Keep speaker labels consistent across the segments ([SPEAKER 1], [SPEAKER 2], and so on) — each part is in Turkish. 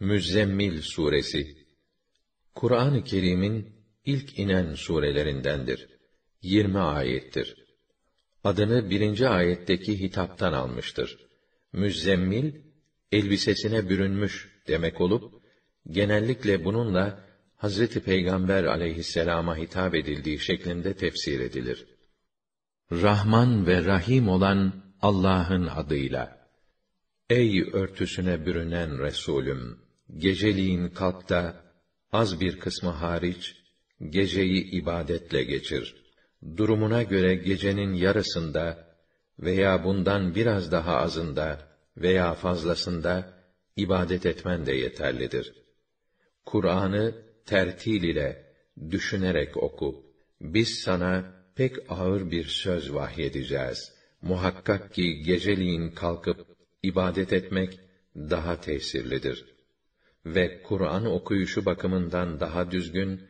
[SPEAKER 1] Müzzemmil suresi Kur'an-ı Kerim'in ilk inen surelerindendir. 20 ayettir. Adını birinci ayetteki hitaptan almıştır. Müzzemmil, elbisesine bürünmüş demek olup, genellikle bununla Hazreti Peygamber aleyhisselama hitap edildiği şeklinde tefsir edilir. Rahman ve Rahim olan Allah'ın adıyla. Ey örtüsüne bürünen Resulüm! Geceliğin kalk da, az bir kısmı hariç, geceyi ibadetle geçir. Durumuna göre gecenin yarısında veya bundan biraz daha azında veya fazlasında ibadet etmen de yeterlidir. Kur'an'ı tertil ile düşünerek oku. Biz sana pek ağır bir söz vahyedeceğiz. Muhakkak ki geceliğin kalkıp ibadet etmek daha tesirlidir. Ve Kur'an okuyuşu bakımından daha düzgün,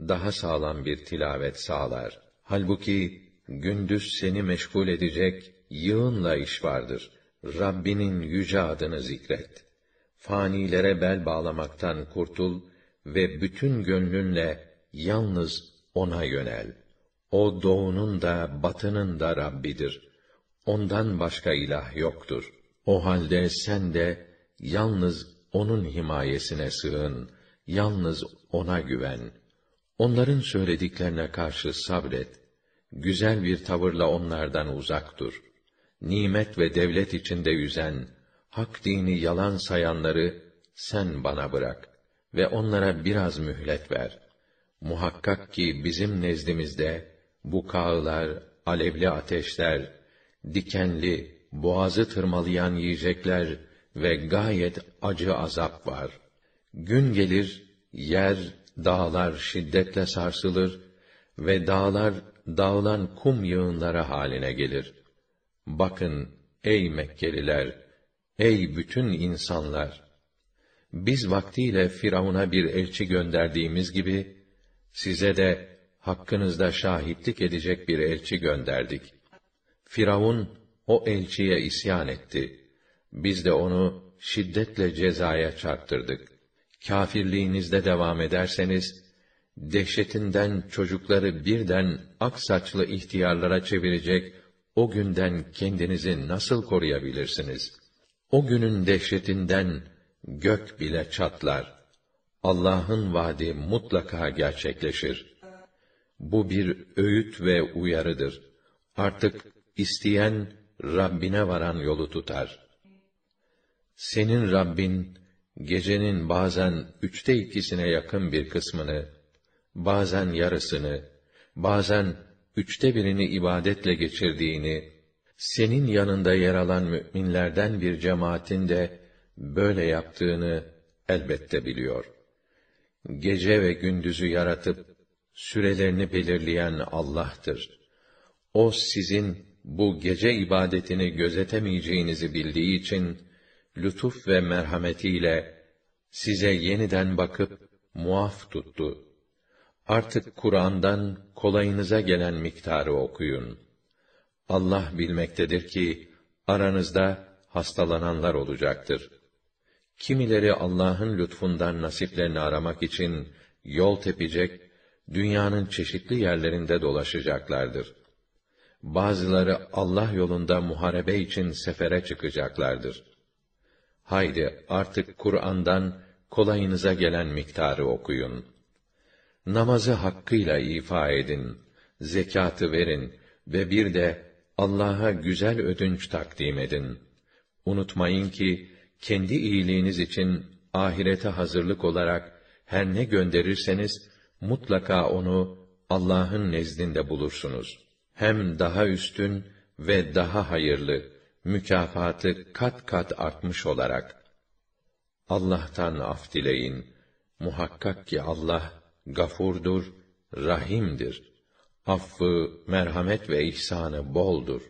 [SPEAKER 1] daha sağlam bir tilavet sağlar. Halbuki gündüz seni meşgul edecek yığınla iş vardır. Rabbinin yüce adını zikret. Fanilere bel bağlamaktan kurtul ve bütün gönlünle yalnız ona yönel. O doğunun da batının da Rabbidir. Ondan başka ilah yoktur. O halde sen de yalnız onun himayesine sığın, yalnız ona güven. Onların söylediklerine karşı sabret. Güzel bir tavırla onlardan uzak dur. Nimet ve devlet içinde yüzen, hak dini yalan sayanları sen bana bırak ve onlara biraz mühlet ver. Muhakkak ki bizim nezdimizde bu kağılar, alevli ateşler, dikenli, boğazı tırmalayan yiyecekler ve gayet acı azap var. Gün gelir, yer, dağlar şiddetle sarsılır ve dağlar dağılan kum yığınları haline gelir. Bakın ey Mekkeliler, ey bütün insanlar! Biz vaktiyle Firavun'a bir elçi gönderdiğimiz gibi, size de hakkınızda şahitlik edecek bir elçi gönderdik. Firavun, o elçiye isyan etti. Biz de onu şiddetle cezaya çarptırdık. Kafirliğinizde devam ederseniz, dehşetinden çocukları birden ak saçlı ihtiyarlara çevirecek o günden kendinizi nasıl koruyabilirsiniz? O günün dehşetinden gök bile çatlar. Allah'ın vaadi mutlaka gerçekleşir. Bu bir öğüt ve uyarıdır. Artık isteyen Rabbine varan yolu tutar. Senin Rabbin, gecenin bazen üçte ikisine yakın bir kısmını, bazen yarısını, bazen üçte birini ibadetle geçirdiğini, senin yanında yer alan müminlerden bir cemaatin de böyle yaptığını elbette biliyor. Gece ve gündüzü yaratıp sürelerini belirleyen Allah'tır. O sizin bu gece ibadetini gözetemeyeceğinizi bildiği için lütuf ve merhametiyle size yeniden bakıp muaf tuttu. Artık Kur'an'dan kolayınıza gelen miktarı okuyun. Allah bilmektedir ki aranızda hastalananlar olacaktır. Kimileri Allah'ın lütfundan nasiplerini aramak için yol tepecek, dünyanın çeşitli yerlerinde dolaşacaklardır. Bazıları Allah yolunda muharebe için sefere çıkacaklardır. Haydi artık Kur'an'dan kolayınıza gelen miktarı okuyun. Namazı hakkıyla ifa edin, zekatı verin ve bir de Allah'a güzel ödünç takdim edin. Unutmayın ki kendi iyiliğiniz için ahirete hazırlık olarak her ne gönderirseniz mutlaka onu Allah'ın nezdinde bulursunuz. Hem daha üstün ve daha hayırlı mükafatı kat kat artmış olarak Allah'tan af dileyin. Muhakkak ki Allah gafurdur, rahimdir. Affı, merhamet ve ihsanı boldur.